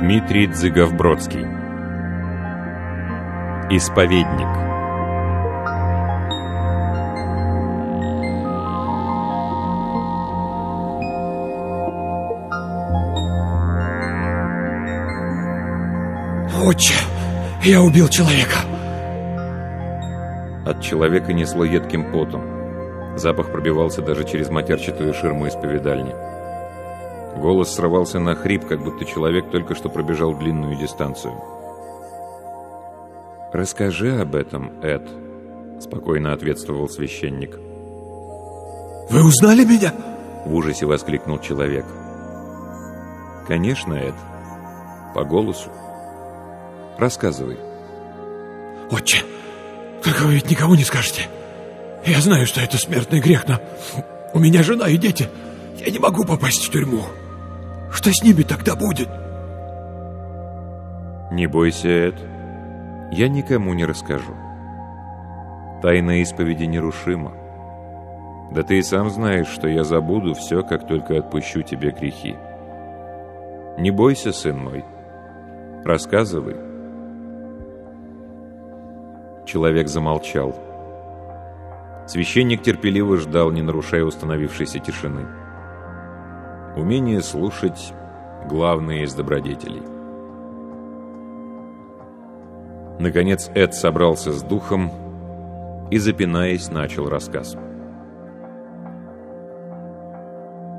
Дмитрий Дзыгов-Бродский Исповедник Отче, я убил человека. От человека несло едким потом. Запах пробивался даже через матерчатую ширму исповедальни. Голос срывался на хрип, как будто человек только что пробежал длинную дистанцию. «Расскажи об этом, Эд», — спокойно ответствовал священник. Вы узнали меня? В ужасе воскликнул человек. «Конечно, Эд. По голосу. Рассказывай». Отче, только вы ведь никому не скажете. Я знаю, что это смертный грех, но у меня жена и дети. Я не могу попасть в тюрьму. Что с ними тогда будет? «Не бойся, Эд. Я никому не расскажу. Тайна исповеди нерушима. Да ты и сам знаешь, что я забуду все, как только отпущу тебе грехи. Не бойся, сын мой. Рассказывай». Человек замолчал. Священник терпеливо ждал, не нарушая установившейся тишины. Умение слушать – главное из добродетелей. Наконец Эд собрался с духом и, запинаясь, начал рассказ.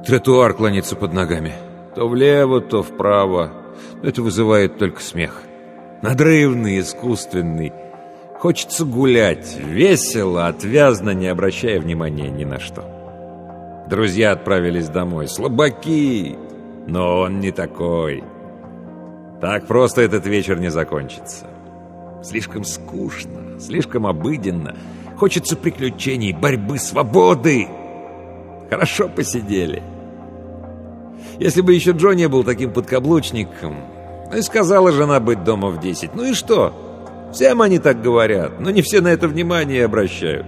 Тротуар клонится под ногами. То влево, то вправо. Это вызывает только смех. Надрывный, искусственный. Хочется гулять, весело, отвязно, не обращая внимания ни на что. Друзья отправились домой. Слабаки! Но он не такой. Так просто этот вечер не закончится. Слишком скучно, слишком обыденно. Хочется приключений, борьбы, свободы. Хорошо посидели. Если бы еще Джо не был таким подкаблучником... Ну и сказала жена быть дома в 10. Ну и что? Всем они так говорят, но не все на это внимание обращают.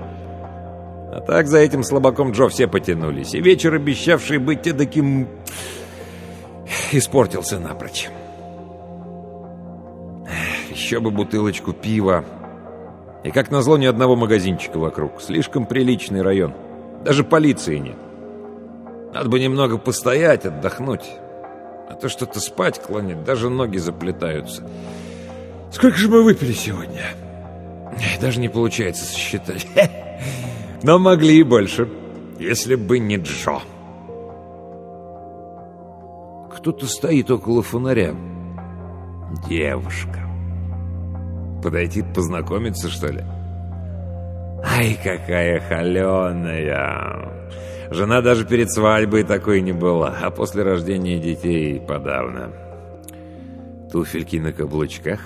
А так за этим слабаком Джо все потянулись, и вечер, обещавший быть таким, испортился напрочь. Еще бы бутылочку пива. И как назло ни одного магазинчика вокруг. Слишком приличный район. Даже полиции нет. Надо бы немного постоять, отдохнуть. А то что-то спать клонит, даже ноги заплетаются. Сколько же мы выпили сегодня? Даже не получается сосчитать. Но могли и больше, если бы не Джо. Кто-то стоит около фонаря. Девушка. Подойти познакомиться, что ли? Ай, какая холеная! Жена даже перед свадьбой такой не была, а после рождения детей подавно. Туфельки на каблучках,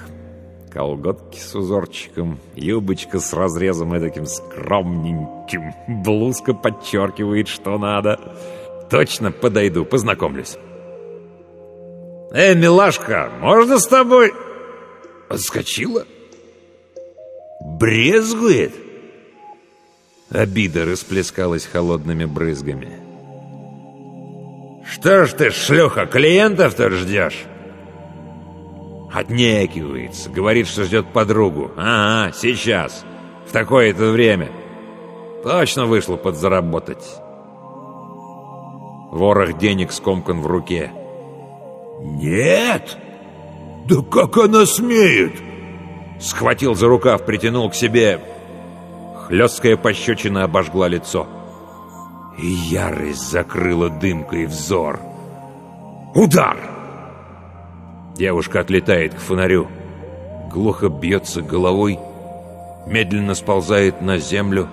колготки с узорчиком, юбочка с разрезом таким скромненьким, блузка подчеркивает, что надо. Точно подойду, познакомлюсь. «Эй, милашка, можно с тобой...» Отскочила? Брезгует? Обида расплескалась холодными брызгами. «Что ж ты, шлюха, клиентов-то ждешь?» Отнекивается, говорит, что ждет подругу. «Ага, сейчас, в такое-то время. Точно вышло подзаработать». Ворох денег скомкан в руке. «Нет! Да как она смеет!» Схватил за рукав, притянул к себе. Хлесткая пощечина обожгла лицо. И ярость закрыла дымкой взор. Удар! Девушка отлетает к фонарю. Глухо бьется головой. Медленно сползает на землю.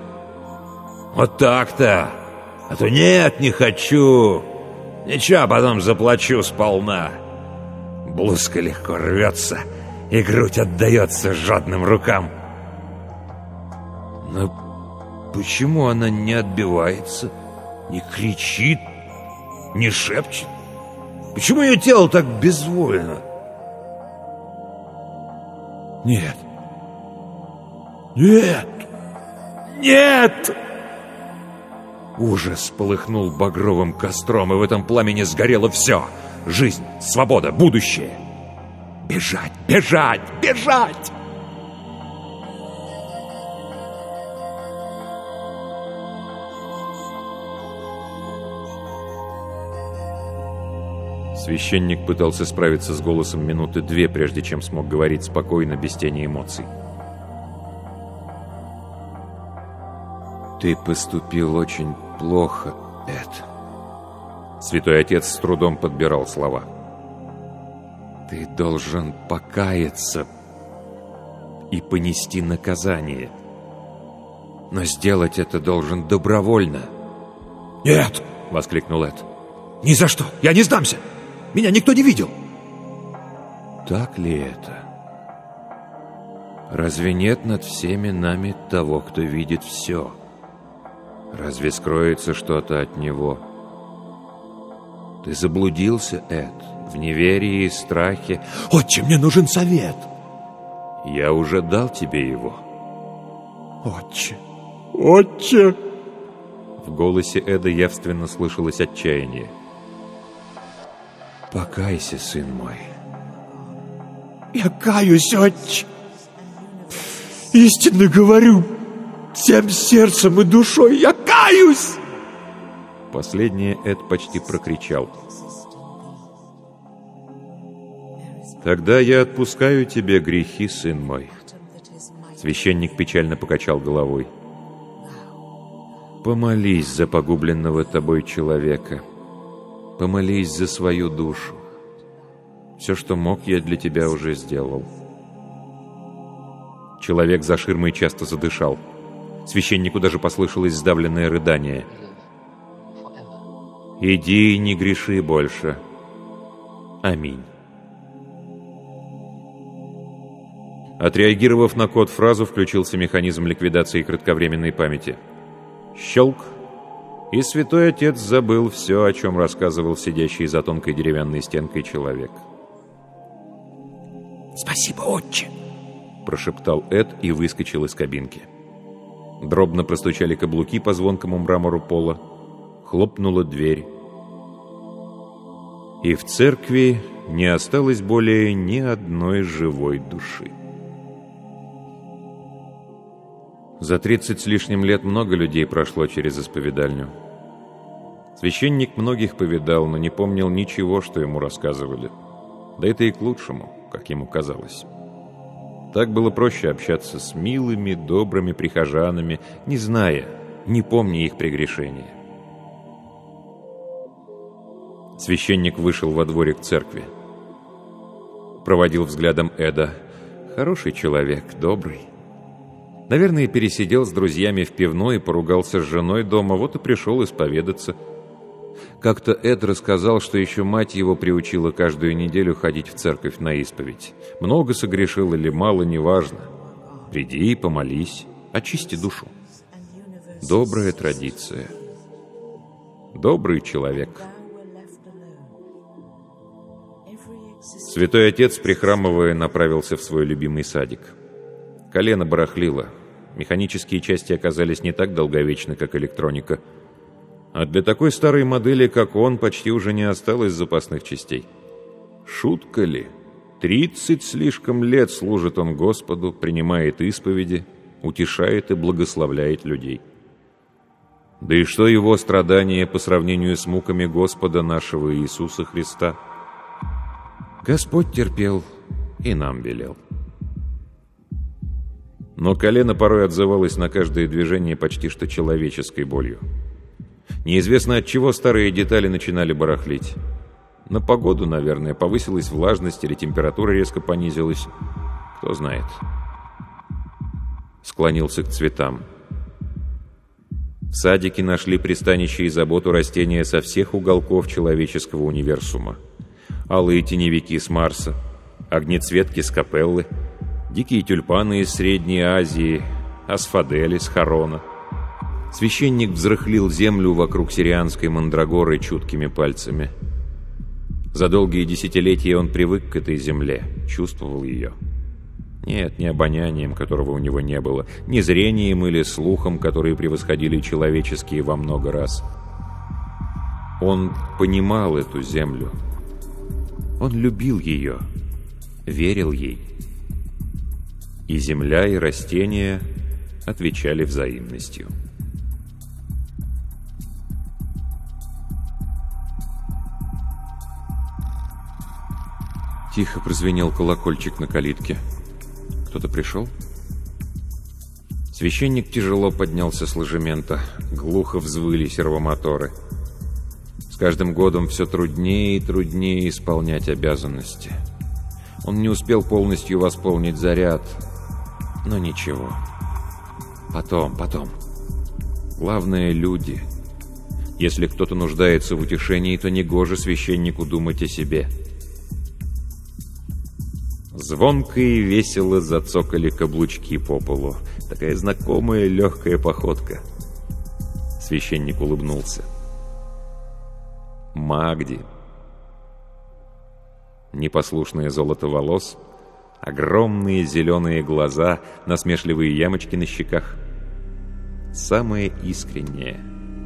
Вот так-то! А то нет, не хочу. Ничего, потом заплачу сполна. Блузка легко рвется, и грудь отдается жадным рукам. Но почему она не отбивается, не кричит, не шепчет? Почему ее тело так безвольно? Нет. Нет. Нет! Ужас полыхнул багровым костром, и в этом пламени сгорело все. Жизнь, свобода, будущее. Бежать, бежать, бежать! Священник пытался справиться с голосом минуты две, прежде чем смог говорить спокойно, без тени эмоций. «Ты поступил очень плохо, Эд». Святой Отец с трудом подбирал слова. «Ты должен покаяться и понести наказание. Но сделать это должен добровольно». «Нет!» — воскликнул Эд. «Ни за что! Я не сдамся! Меня никто не видел!» «Так ли это? Разве нет над всеми нами того, кто видит все?» Разве скроется что-то от него? Ты заблудился, Эд, в неверии и страхе. Отче, мне нужен совет. Я уже дал тебе его. Отче, отче. В голосе Эда явственно слышалось отчаяние. Покайся, сын мой. Я каюсь, отче. Истинно говорю, всем сердцем и душой я каюсь!» Последнее Эд почти прокричал. «Тогда я отпускаю тебе грехи, сын мой». Священник печально покачал головой. «Помолись за погубленного тобой человека. Помолись за свою душу. Все, что мог, я для тебя уже сделал». Человек за ширмой часто задышал. Священнику даже послышалось сдавленное рыдание. «Иди и не греши больше. Аминь». Отреагировав на код фразу, включился механизм ликвидации кратковременной памяти. Щелк, и святой отец забыл все, о чем рассказывал сидящий за тонкой деревянной стенкой человек. «Спасибо, отче!» – прошептал Эд и выскочил из кабинки. Дробно простучали каблуки по звонкому мрамору пола. Хлопнула дверь. И в церкви не осталось более ни одной живой души. За тридцать с лишним лет много людей прошло через исповедальню. Священник многих повидал, но не помнил ничего, что ему рассказывали. Да это и к лучшему, как ему казалось. Так было проще общаться с милыми, добрыми прихожанами, не зная, не помня их прегрешения. Священник вышел во дворик церкви. Проводил взглядом Эда. Хороший человек, добрый. Наверное, пересидел с друзьями в пивной и поругался с женой дома, вот и пришел исповедаться – как-то Эд рассказал, что еще мать его приучила каждую неделю ходить в церковь на исповедь. Много согрешил или мало, неважно. Приди и помолись, очисти душу. Добрая традиция. Добрый человек. Святой отец, прихрамывая, направился в свой любимый садик. Колено барахлило. Механические части оказались не так долговечны, как электроника. А для такой старой модели, как он, почти уже не осталось запасных частей. Шутка ли? Тридцать слишком лет служит он Господу, принимает исповеди, утешает и благословляет людей. Да и что его страдания по сравнению с муками Господа нашего Иисуса Христа? Господь терпел и нам велел. Но колено порой отзывалось на каждое движение почти что человеческой болью. Неизвестно от чего старые детали начинали барахлить. На погоду, наверное, повысилась влажность или температура резко понизилась. Кто знает. Склонился к цветам. В садике нашли пристанище и заботу растения со всех уголков человеческого универсума. Алые теневики с Марса, огнецветки с Капеллы, дикие тюльпаны из Средней Азии, асфадели с Харона. Священник взрыхлил землю вокруг сирианской мандрагоры чуткими пальцами. За долгие десятилетия он привык к этой земле, чувствовал ее. Нет, не обонянием, которого у него не было, не зрением или слухом, которые превосходили человеческие во много раз. Он понимал эту землю. Он любил ее, верил ей. И земля, и растения отвечали взаимностью. Тихо прозвенел колокольчик на калитке. Кто-то пришел? Священник тяжело поднялся с ложемента. Глухо взвыли сервомоторы. С каждым годом все труднее и труднее исполнять обязанности. Он не успел полностью восполнить заряд. Но ничего. Потом, потом. Главное — люди. Если кто-то нуждается в утешении, то негоже священнику думать о себе — Звонко и весело зацокали каблучки по полу. Такая знакомая легкая походка. Священник улыбнулся. Магди. Непослушное золото волос, огромные зеленые глаза, насмешливые ямочки на щеках. Самое искреннее,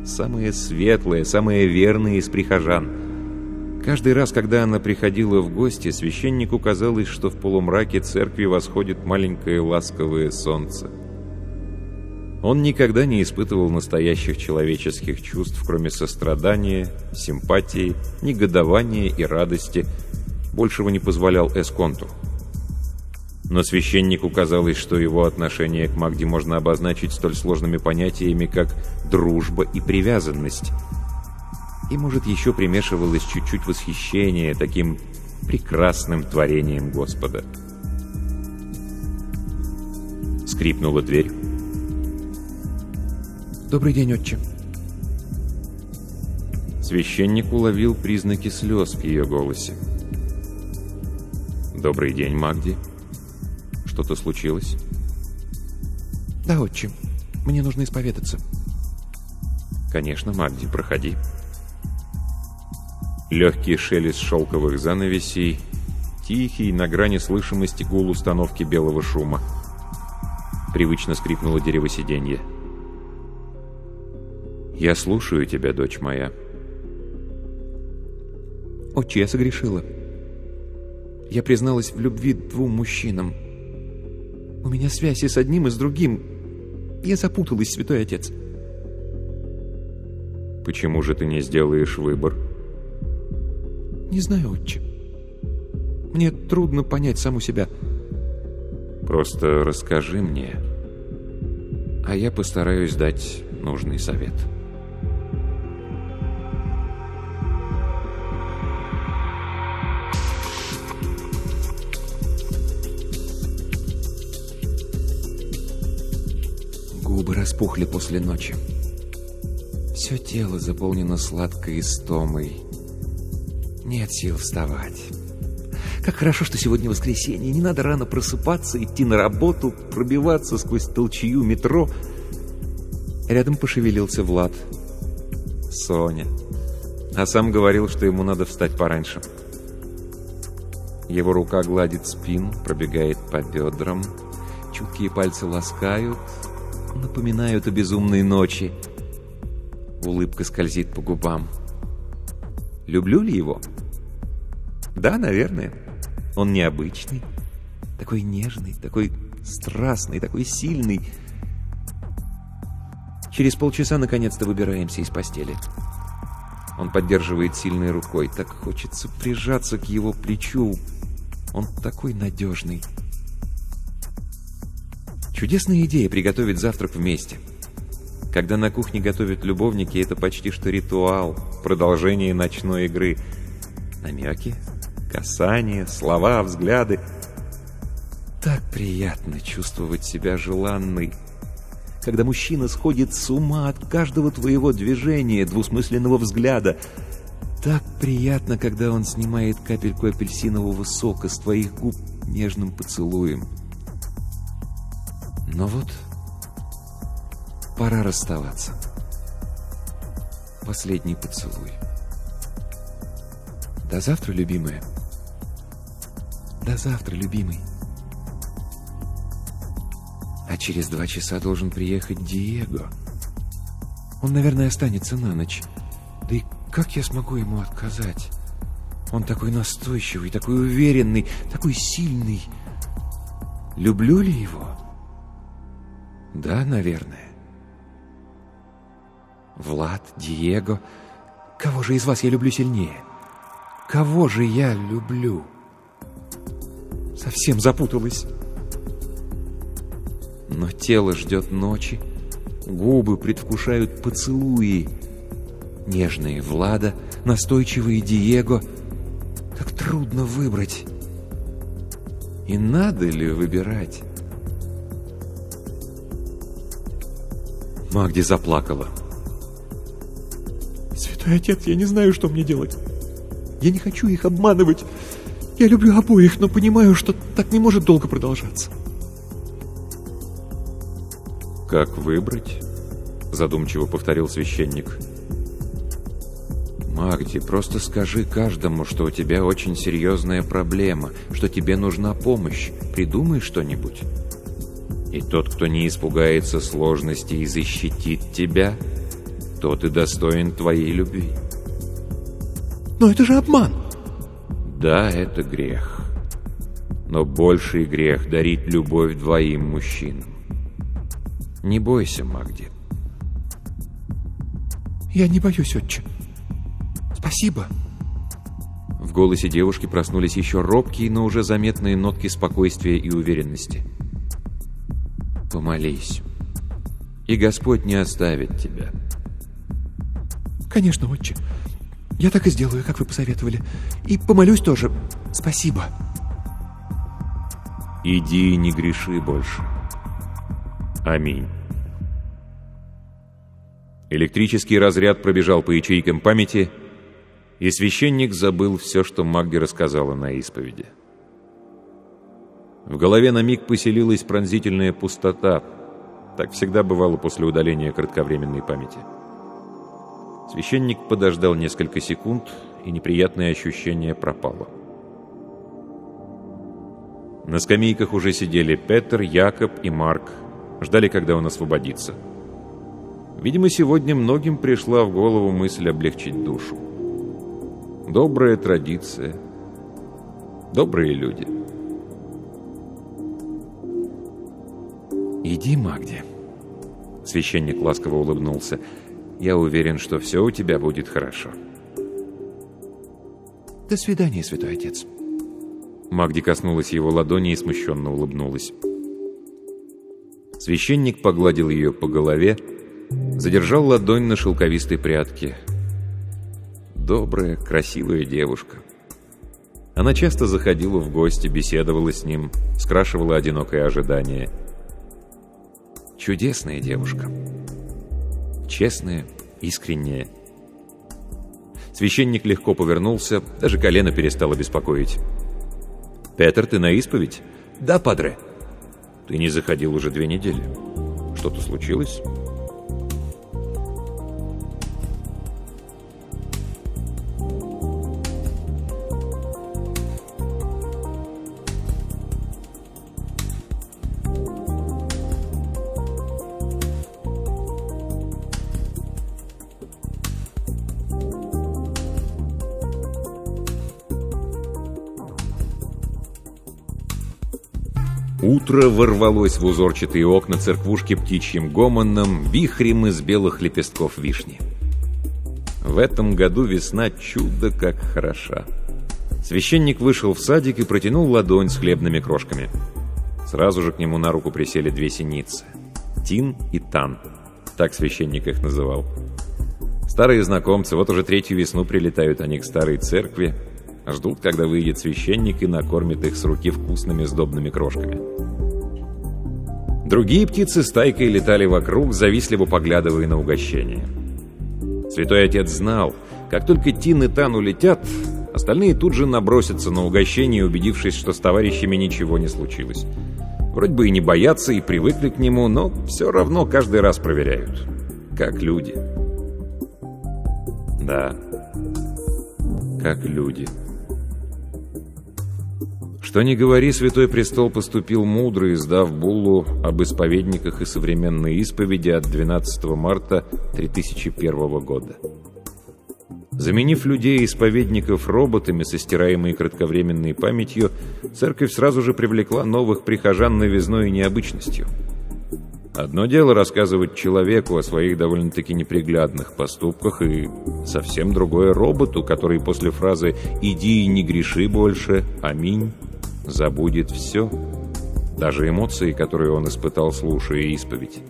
самое светлое, самое верное из прихожан — Каждый раз, когда она приходила в гости, священнику казалось, что в полумраке церкви восходит маленькое ласковое солнце. Он никогда не испытывал настоящих человеческих чувств, кроме сострадания, симпатии, негодования и радости. Большего не позволял Эсконту. Но священнику казалось, что его отношение к Магде можно обозначить столь сложными понятиями, как «дружба» и «привязанность», и, может, еще примешивалось чуть-чуть восхищение таким прекрасным творением Господа. Скрипнула дверь. «Добрый день, отче». Священник уловил признаки слез в ее голосе. «Добрый день, Магди. Что-то случилось?» «Да, отче. Мне нужно исповедаться». «Конечно, Магди, проходи». Легкий шелест шелковых занавесей, тихий, на грани слышимости гул установки белого шума. Привычно скрипнуло дерево сиденья. «Я слушаю тебя, дочь моя». «Отче, я согрешила. Я призналась в любви двум мужчинам. У меня связь и с одним, и с другим. Я запуталась, святой отец». «Почему же ты не сделаешь выбор?» «Не знаю, отче. Мне трудно понять саму себя». «Просто расскажи мне, а я постараюсь дать нужный совет». Распухли после ночи. Все тело заполнено сладкой истомой. Нет сил вставать. Как хорошо, что сегодня воскресенье. Не надо рано просыпаться, идти на работу, пробиваться сквозь толчью метро. Рядом пошевелился Влад. Соня. А сам говорил, что ему надо встать пораньше. Его рука гладит спину, пробегает по бедрам. Чуткие пальцы ласкают, напоминают о безумной ночи. Улыбка скользит по губам. Люблю ли его? Да, наверное. Он необычный. Такой нежный, такой страстный, такой сильный. Через полчаса наконец-то выбираемся из постели. Он поддерживает сильной рукой. Так хочется прижаться к его плечу. Он такой надежный. Чудесная идея приготовить завтрак вместе. Когда на кухне готовят любовники, это почти что ритуал, продолжение ночной игры. Намеки, касания, слова, взгляды. Так приятно чувствовать себя желанной, когда мужчина сходит с ума от каждого твоего движения, двусмысленного взгляда. Так приятно, когда он снимает капельку апельсинового сока с твоих губ нежным поцелуем. Но вот пора расставаться. Последний поцелуй. До завтра, любимая. До завтра, любимый. А через два часа должен приехать Диего. Он, наверное, останется на ночь. Да и как я смогу ему отказать? Он такой настойчивый, такой уверенный, такой сильный. Люблю ли его? Да, наверное. Влад, Диего. Кого же из вас я люблю сильнее? Кого же я люблю? Совсем запуталась. Но тело ждет ночи, губы предвкушают поцелуи. Нежные Влада, настойчивые Диего. Как трудно выбрать. И надо ли выбирать? Магди заплакала. «Святой отец, я не знаю, что мне делать. Я не хочу их обманывать. Я люблю обоих, но понимаю, что так не может долго продолжаться». «Как выбрать?» — задумчиво повторил священник. «Магди, просто скажи каждому, что у тебя очень серьезная проблема, что тебе нужна помощь. Придумай что-нибудь. И тот, кто не испугается сложностей и защитит тебя, тот и достоин твоей любви». «Но это же обман!» «Да, это грех. Но больший грех дарить любовь двоим мужчинам. Не бойся, Магди. Я не боюсь, отче. Спасибо. В голосе девушки проснулись еще робкие, но уже заметные нотки спокойствия и уверенности. Помолись, и Господь не оставит тебя. Конечно, отче. Я так и сделаю, как вы посоветовали. И помолюсь тоже. Спасибо. Иди и не греши больше. Аминь. Электрический разряд пробежал по ячейкам памяти, и священник забыл все, что Магди рассказала на исповеди. В голове на миг поселилась пронзительная пустота. Так всегда бывало после удаления кратковременной памяти. Священник подождал несколько секунд, и неприятное ощущение пропало. На скамейках уже сидели Петер, Якоб и Марк, ждали, когда он освободится. Видимо, сегодня многим пришла в голову мысль облегчить душу. Добрая традиция. Добрые люди. «Иди, Магди», — священник ласково улыбнулся. «Я уверен, что все у тебя будет хорошо». «До свидания, святой отец». Магди коснулась его ладони и смущенно улыбнулась. Священник погладил ее по голове, задержал ладонь на шелковистой прядке. Добрая, красивая девушка. Она часто заходила в гости, беседовала с ним, скрашивала одинокое ожидание. Чудесная девушка. Честная, искренняя. Священник легко повернулся, даже колено перестало беспокоить. «Петр, ты на исповедь?» «Да, падре». Ты не заходил уже две недели. Что-то случилось? Ворвалось в узорчатые окна церквушки птичьим гомоном, вихрем из белых лепестков вишни. В этом году весна чудо как хороша. Священник вышел в садик и протянул ладонь с хлебными крошками. Сразу же к нему на руку присели две синицы. Тин и Тан. Так священник их называл. Старые знакомцы, вот уже третью весну прилетают они к старой церкви, ждут, когда выйдет священник и накормит их с руки вкусными сдобными крошками. Другие птицы стайкой летали вокруг, завистливо поглядывая на угощение. Святой Отец знал, как только Тин и Тан улетят, остальные тут же набросятся на угощение, убедившись, что с товарищами ничего не случилось. Вроде бы и не боятся, и привыкли к нему, но все равно каждый раз проверяют. Как люди. Да, как люди. Что ни говори, Святой Престол поступил мудро, издав буллу об исповедниках и современной исповеди от 12 марта 3001 года. Заменив людей исповедников роботами со стираемой кратковременной памятью, церковь сразу же привлекла новых прихожан новизной и необычностью. Одно дело рассказывать человеку о своих довольно-таки неприглядных поступках, и совсем другое роботу, который после фразы «иди и не греши больше, аминь» забудет все, даже эмоции, которые он испытал, слушая исповедь.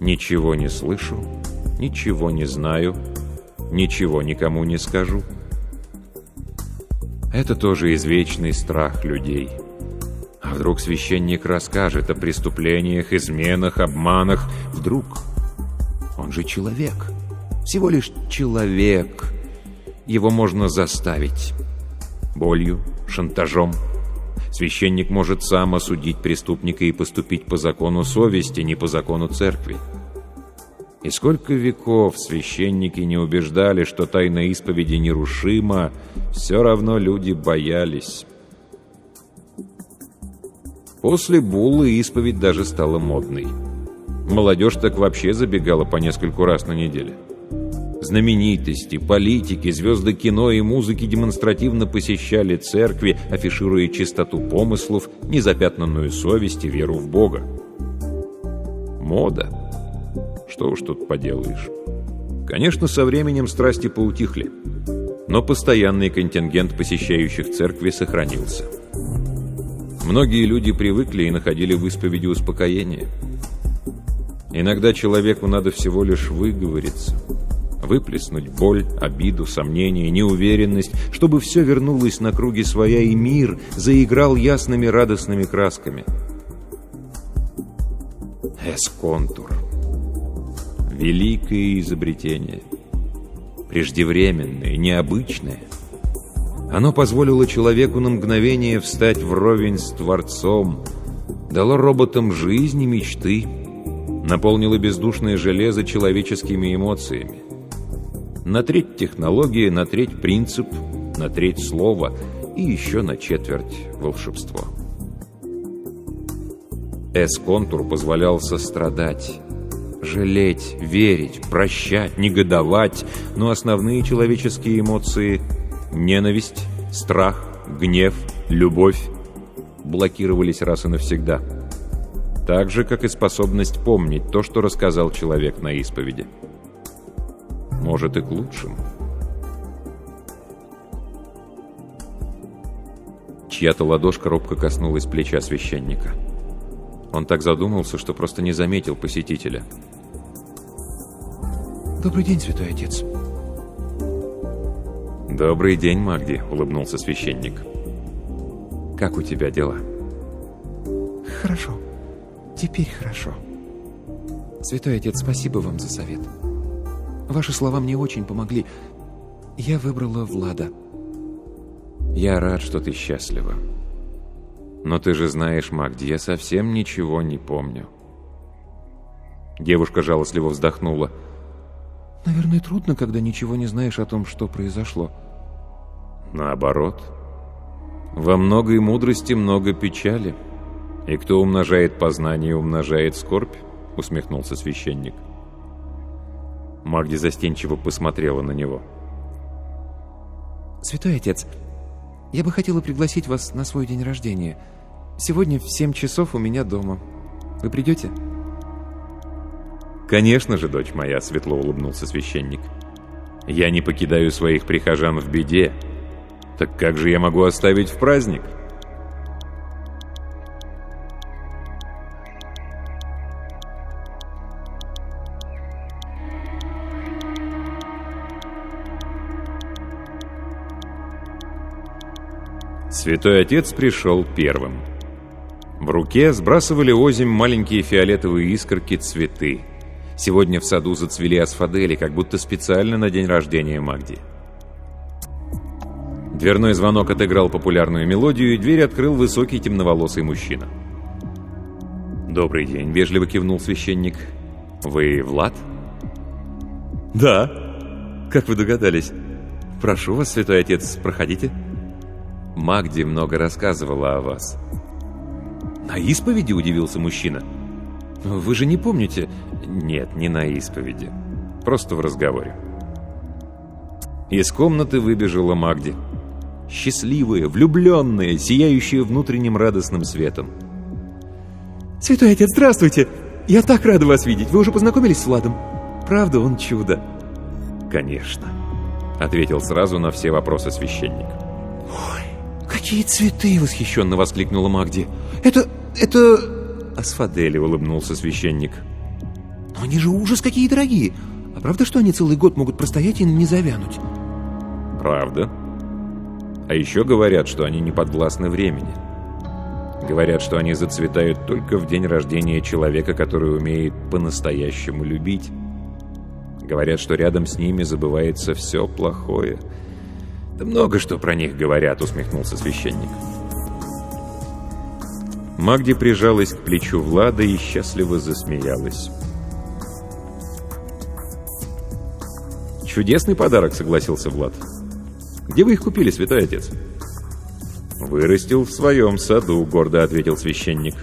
«Ничего не слышу, ничего не знаю, ничего никому не скажу». Это тоже извечный страх людей. А вдруг священник расскажет о преступлениях, изменах, обманах? Вдруг? Он же человек. Всего лишь человек. Его можно заставить. Болью, шантажом. Священник может сам осудить преступника и поступить по закону совести, не по закону церкви. И сколько веков священники не убеждали, что тайна исповеди нерушима, все равно люди боялись. После Буллы исповедь даже стала модной. Молодежь так вообще забегала по нескольку раз на неделю. Знаменитости, политики, звезды кино и музыки демонстративно посещали церкви, афишируя чистоту помыслов, незапятнанную совесть и веру в Бога. Мода. Что уж тут поделаешь. Конечно, со временем страсти поутихли, но постоянный контингент посещающих церкви сохранился. Многие люди привыкли и находили в исповеди успокоение. Иногда человеку надо всего лишь выговориться – выплеснуть боль, обиду, сомнения, неуверенность, чтобы все вернулось на круги своя, и мир заиграл ясными радостными красками. Эсконтур. Великое изобретение. Преждевременное, необычное. Оно позволило человеку на мгновение встать вровень с Творцом, дало роботам жизнь и мечты, наполнило бездушное железо человеческими эмоциями. На треть технологии, на треть принцип, на треть слово и еще на четверть волшебство. С-контур позволял сострадать, жалеть, верить, прощать, негодовать, но основные человеческие эмоции – ненависть, страх, гнев, любовь – блокировались раз и навсегда. Так же, как и способность помнить то, что рассказал человек на исповеди. Может, и к лучшему. Чья-то ладошка робко коснулась плеча священника. Он так задумался, что просто не заметил посетителя. «Добрый день, святой отец». «Добрый день, Магди», — улыбнулся священник. «Как у тебя дела?» «Хорошо. Теперь хорошо. Святой отец, спасибо вам за совет». Ваши слова мне очень помогли. Я выбрала Влада. Я рад, что ты счастлива. Но ты же знаешь, Магди, я совсем ничего не помню. Девушка жалостливо вздохнула. Наверное, трудно, когда ничего не знаешь о том, что произошло. Наоборот. Во многой мудрости много печали. И кто умножает познание, умножает скорбь, усмехнулся священник. — Магди застенчиво посмотрела на него. «Святой отец, я бы хотела пригласить вас на свой день рождения. Сегодня в семь часов у меня дома. Вы придете?» «Конечно же, дочь моя», — светло улыбнулся священник. «Я не покидаю своих прихожан в беде. Так как же я могу оставить в праздник?» Святой Отец пришел первым. В руке сбрасывали озимь маленькие фиолетовые искорки цветы. Сегодня в саду зацвели асфадели, как будто специально на день рождения Магди. Дверной звонок отыграл популярную мелодию, и дверь открыл высокий темноволосый мужчина. «Добрый день», — вежливо кивнул священник. «Вы Влад?» «Да. Как вы догадались? Прошу вас, святой отец, проходите». Магди много рассказывала о вас». «На исповеди?» – удивился мужчина. «Вы же не помните?» «Нет, не на исповеди. Просто в разговоре». Из комнаты выбежала Магди. Счастливая, влюбленная, сияющая внутренним радостным светом. «Святой отец, здравствуйте! Я так рада вас видеть! Вы уже познакомились с Владом? Правда, он чудо!» «Конечно», — ответил сразу на все вопросы священник. «Ой, «Какие цветы!» — восхищенно воскликнула Магди. «Это... это...» Асфадели улыбнулся священник. «Но они же ужас какие дорогие! А правда, что они целый год могут простоять и не завянуть?» «Правда. А еще говорят, что они не подвластны времени. Говорят, что они зацветают только в день рождения человека, который умеет по-настоящему любить. Говорят, что рядом с ними забывается все плохое — «Да много что про них говорят», — усмехнулся священник. Магди прижалась к плечу Влада и счастливо засмеялась. «Чудесный подарок», — согласился Влад. «Где вы их купили, святой отец?» «Вырастил в своем саду», — гордо ответил священник.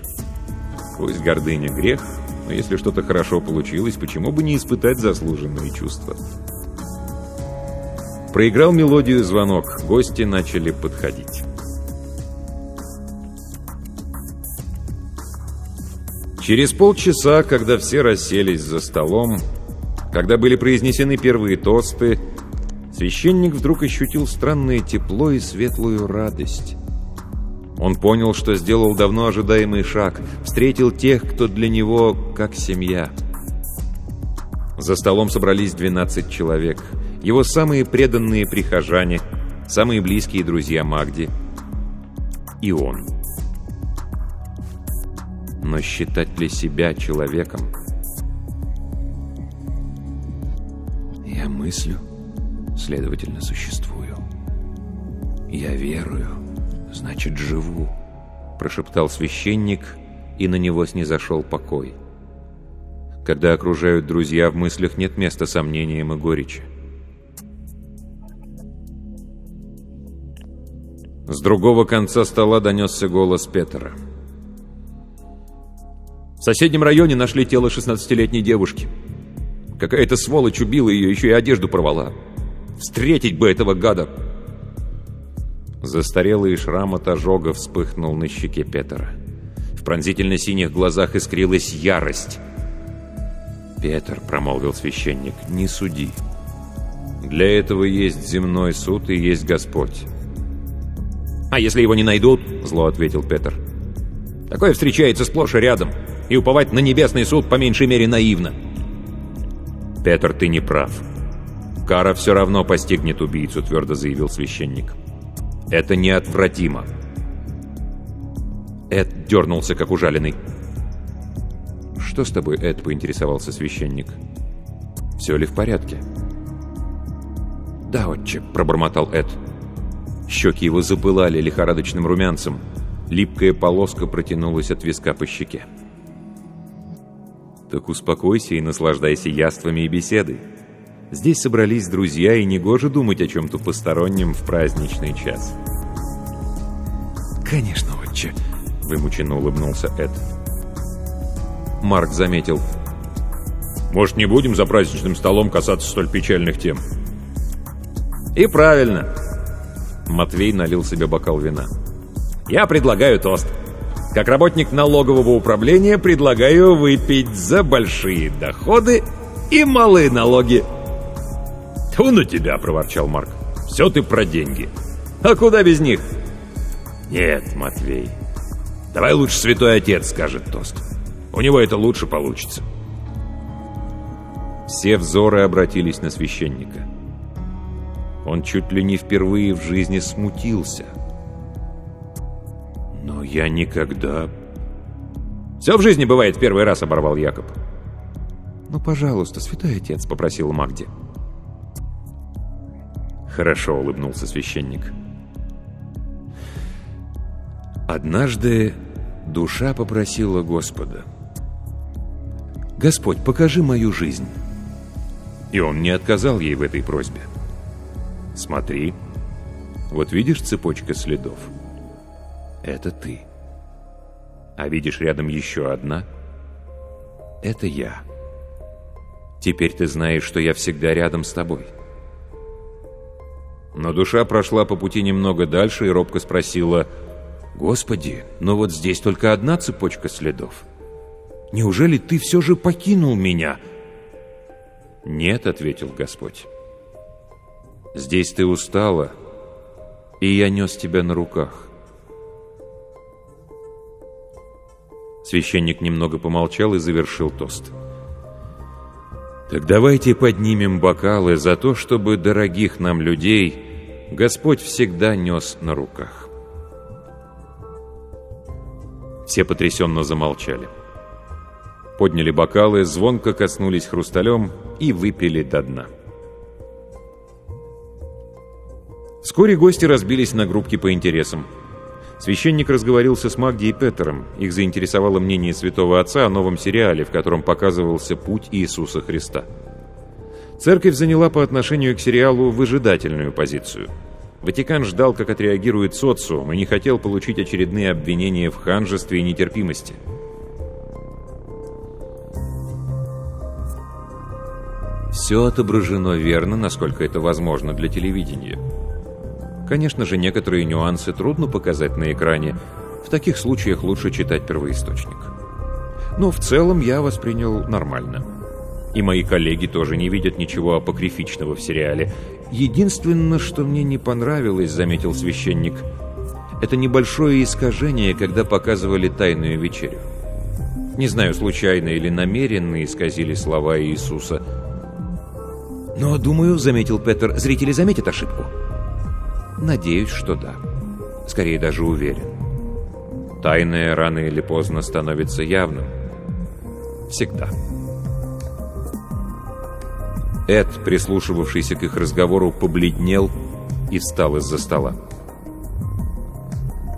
«Пусть гордыня грех, но если что-то хорошо получилось, почему бы не испытать заслуженные чувства?» Проиграл мелодию звонок. Гости начали подходить. Через полчаса, когда все расселись за столом, когда были произнесены первые тосты, священник вдруг ощутил странное тепло и светлую радость. Он понял, что сделал давно ожидаемый шаг, встретил тех, кто для него как семья. За столом собрались 12 человек – его самые преданные прихожане, самые близкие друзья Магди и он. Но считать ли себя человеком? Я мыслю, следовательно, существую. Я верую, значит, живу, прошептал священник, и на него снизошел покой. Когда окружают друзья, в мыслях нет места сомнениям и горечи. С другого конца стола донесся голос Петера. В соседнем районе нашли тело 16-летней девушки. Какая-то сволочь убила ее, еще и одежду порвала. Встретить бы этого гада! Застарелый шрам от ожога вспыхнул на щеке Петера. В пронзительно-синих глазах искрилась ярость. «Петр», — промолвил священник, — «не суди. Для этого есть земной суд и есть Господь. «А если его не найдут?» — зло ответил Петр. «Такое встречается сплошь и рядом, и уповать на небесный суд по меньшей мере наивно». «Петр, ты не прав. Кара все равно постигнет убийцу», — твердо заявил священник. «Это неотвратимо». Эд дернулся, как ужаленный. «Что с тобой, Эд?» — поинтересовался священник. «Все ли в порядке?» «Да, отче», — пробормотал Эд. Щеки его запылали лихорадочным румянцем. Липкая полоска протянулась от виска по щеке. «Так успокойся и наслаждайся яствами и беседой. Здесь собрались друзья, и негоже думать о чем-то постороннем в праздничный час». «Конечно, отче», — вымученно улыбнулся Эд. Марк заметил. «Может, не будем за праздничным столом касаться столь печальных тем?» «И правильно!» Матвей налил себе бокал вина. «Я предлагаю тост. Как работник налогового управления предлагаю выпить за большие доходы и малые налоги». «Тьфу на тебя!» — проворчал Марк. «Все ты про деньги». «А куда без них?» «Нет, Матвей, давай лучше святой отец скажет тост. У него это лучше получится». Все взоры обратились на священника. Он чуть ли не впервые в жизни смутился. «Но я никогда...» «Все в жизни бывает первый раз», — оборвал Якоб. «Ну, пожалуйста, святой отец», — попросил Магди. «Хорошо», — улыбнулся священник. Однажды душа попросила Господа. «Господь, покажи мою жизнь». И он не отказал ей в этой просьбе. «Смотри, вот видишь цепочка следов? Это ты. А видишь рядом еще одна? Это я. Теперь ты знаешь, что я всегда рядом с тобой». Но душа прошла по пути немного дальше и робко спросила, «Господи, но вот здесь только одна цепочка следов. Неужели ты все же покинул меня?» «Нет», — ответил Господь. «Здесь ты устала, и я нес тебя на руках». Священник немного помолчал и завершил тост. «Так давайте поднимем бокалы за то, чтобы дорогих нам людей Господь всегда нес на руках». Все потрясенно замолчали подняли бокалы, звонко коснулись хрусталем и выпили до дна. Вскоре гости разбились на группки по интересам. Священник разговорился с Магди и Петером. Их заинтересовало мнение святого отца о новом сериале, в котором показывался путь Иисуса Христа. Церковь заняла по отношению к сериалу выжидательную позицию. Ватикан ждал, как отреагирует социум, и не хотел получить очередные обвинения в ханжестве и нетерпимости – Все отображено верно, насколько это возможно для телевидения. Конечно же, некоторые нюансы трудно показать на экране. В таких случаях лучше читать первоисточник. Но в целом я воспринял нормально. И мои коллеги тоже не видят ничего апокрифичного в сериале. Единственное, что мне не понравилось, заметил священник, это небольшое искажение, когда показывали «Тайную вечерю». Не знаю, случайно или намеренно исказили слова Иисуса – «Но, думаю, — заметил Петер, — зрители заметят ошибку». «Надеюсь, что да. Скорее даже уверен. Тайное рано или поздно становится явным. Всегда». Эд, прислушивавшийся к их разговору, побледнел и встал из-за стола.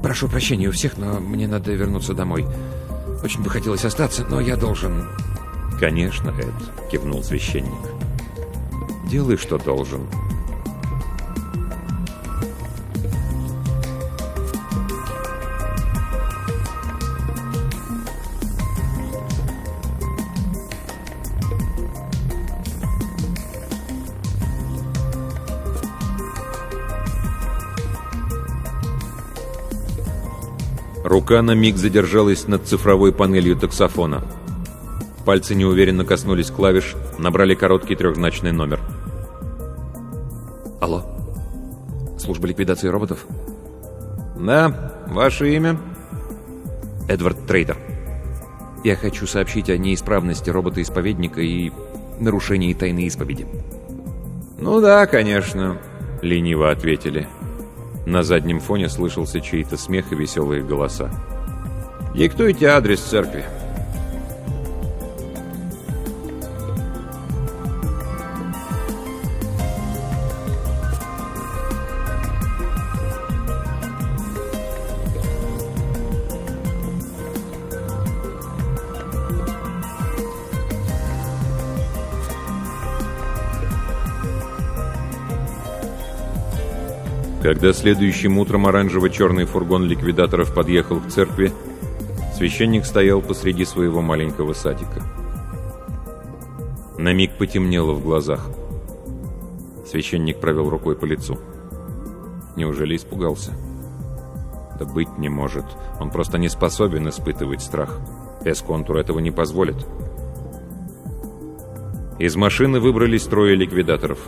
«Прошу прощения у всех, но мне надо вернуться домой. Очень бы хотелось остаться, но я должен...» «Конечно, Эд», — кивнул священник. Делай, что должен. Рука на миг задержалась над цифровой панелью таксофона. Пальцы неуверенно коснулись клавиш, набрали короткий трехзначный номер. Алло. Служба ликвидации роботов? Да, ваше имя? Эдвард Трейдер. Я хочу сообщить о неисправности робота-исповедника и нарушении тайны исповеди. Ну да, конечно, лениво ответили. На заднем фоне слышался чей-то смех и веселые голоса. Диктуйте адрес церкви. Когда следующим утром оранжево-черный фургон ликвидаторов подъехал к церкви, священник стоял посреди своего маленького садика. На миг потемнело в глазах. Священник провел рукой по лицу. Неужели испугался? Это быть не может. Он просто не способен испытывать страх. Эсконтур этого не позволит. Из машины выбрались трое ликвидаторов.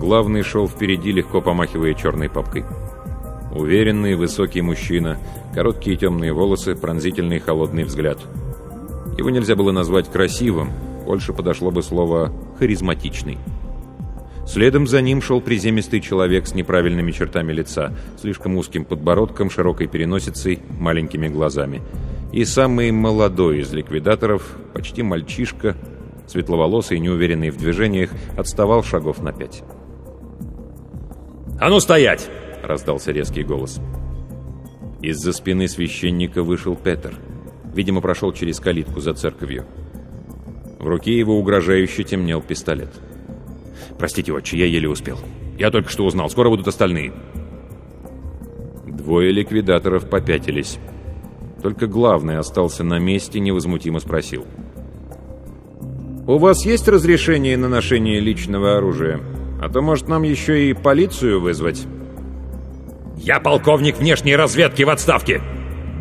Главный шел впереди, легко помахивая черной папкой. Уверенный, высокий мужчина, короткие темные волосы, пронзительный холодный взгляд. Его нельзя было назвать красивым, больше подошло бы слово «харизматичный». Следом за ним шел приземистый человек с неправильными чертами лица, слишком узким подбородком, широкой переносицей, маленькими глазами. И самый молодой из ликвидаторов, почти мальчишка, светловолосый неуверенный в движениях, отставал шагов на пять. «А ну стоять!» — раздался резкий голос. Из-за спины священника вышел Петер. Видимо, прошел через калитку за церковью. В руке его угрожающе темнел пистолет. «Простите, отче, я еле успел. Я только что узнал. Скоро будут остальные». Двое ликвидаторов попятились. Только главный остался на месте, невозмутимо спросил. «У вас есть разрешение на ношение личного оружия? А то, может, нам еще и полицию вызвать?» «Я полковник внешней разведки в отставке!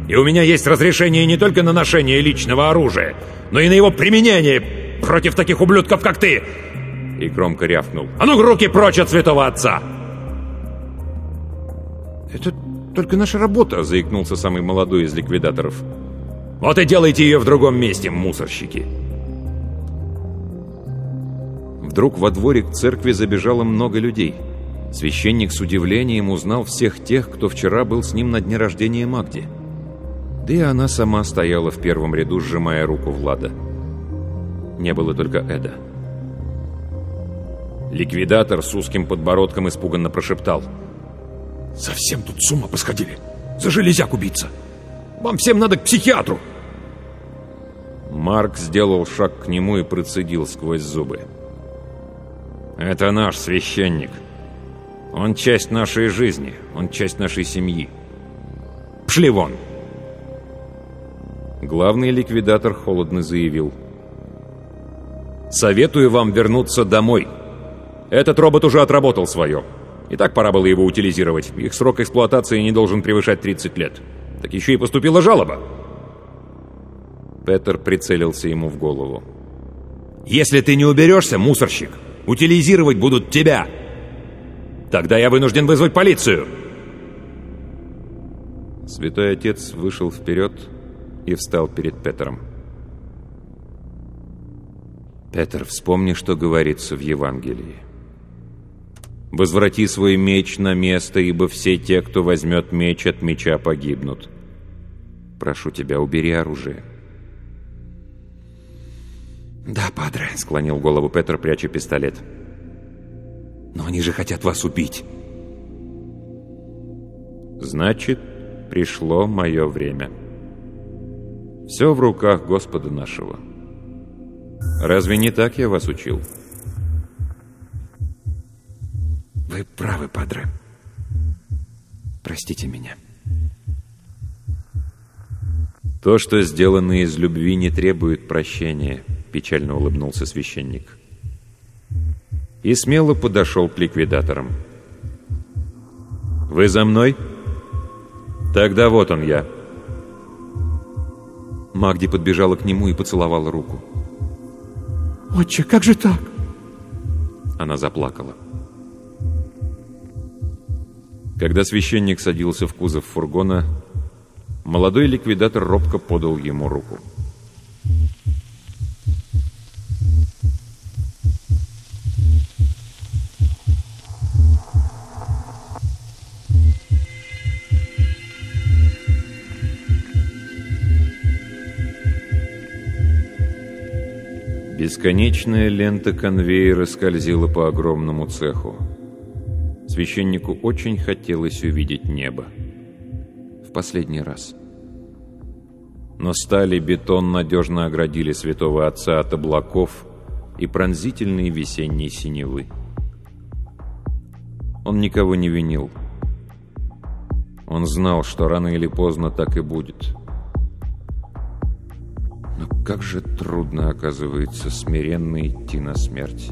И у меня есть разрешение не только на ношение личного оружия, но и на его применение против таких ублюдков, как ты!» И громко рявкнул. «А ну, руки прочь от святого отца!» «Это только наша работа», — заикнулся самый молодой из ликвидаторов. «Вот и делайте ее в другом месте, мусорщики!» Вдруг во дворик церкви забежало много людей. Священник с удивлением узнал всех тех, кто вчера был с ним на дне рождения Магди. Да и она сама стояла в первом ряду, сжимая руку Влада. Не было только Эда. Ликвидатор с узким подбородком испуганно прошептал. «Совсем тут с ума посходили! За железяк убийца! Вам всем надо к психиатру!» Марк сделал шаг к нему и процедил сквозь зубы. Это наш священник. Он часть нашей жизни, он часть нашей семьи. Пшли вон!» Главный ликвидатор холодно заявил. «Советую вам вернуться домой. Этот робот уже отработал свое. И так пора было его утилизировать. Их срок эксплуатации не должен превышать 30 лет. Так еще и поступила жалоба». Петер прицелился ему в голову. «Если ты не уберешься, мусорщик, Утилизировать будут тебя! Тогда я вынужден вызвать полицию!» Святой Отец вышел вперед и встал перед Петром. «Петр, вспомни, что говорится в Евангелии. Возврати свой меч на место, ибо все те, кто возьмет меч от меча, погибнут. Прошу тебя, убери оружие». «Да, падре», — склонил голову Петр, пряча пистолет. «Но они же хотят вас убить». «Значит, пришло мое время. Все в руках Господа нашего. Разве не так я вас учил?» «Вы правы, падре. Простите меня». То, что сделано из любви, не требует прощения. — печально улыбнулся священник. И смело подошел к ликвидаторам. «Вы за мной? Тогда вот он я». Магди подбежала к нему и поцеловала руку. «Отче, как же так?» Она заплакала. Когда священник садился в кузов фургона, молодой ликвидатор робко подал ему руку. Бесконечная лента конвейера скользила по огромному цеху. Священнику очень хотелось увидеть небо. В последний раз. Но сталь и бетон надежно оградили святого отца от облаков и пронзительной весенней синевы. Он никого не винил. Он знал, что рано или поздно так и будет. Но как же трудно, оказывается, смиренно идти на смерть.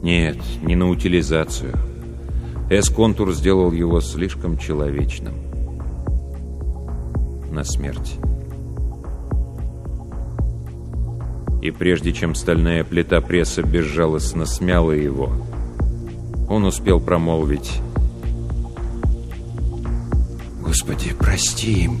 Нет, не на утилизацию. Эсконтур сделал его слишком человечным. На смерть. И прежде чем стальная плита пресса безжалостно смяла его, он успел промолвить «Господи, прости им!»